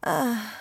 啊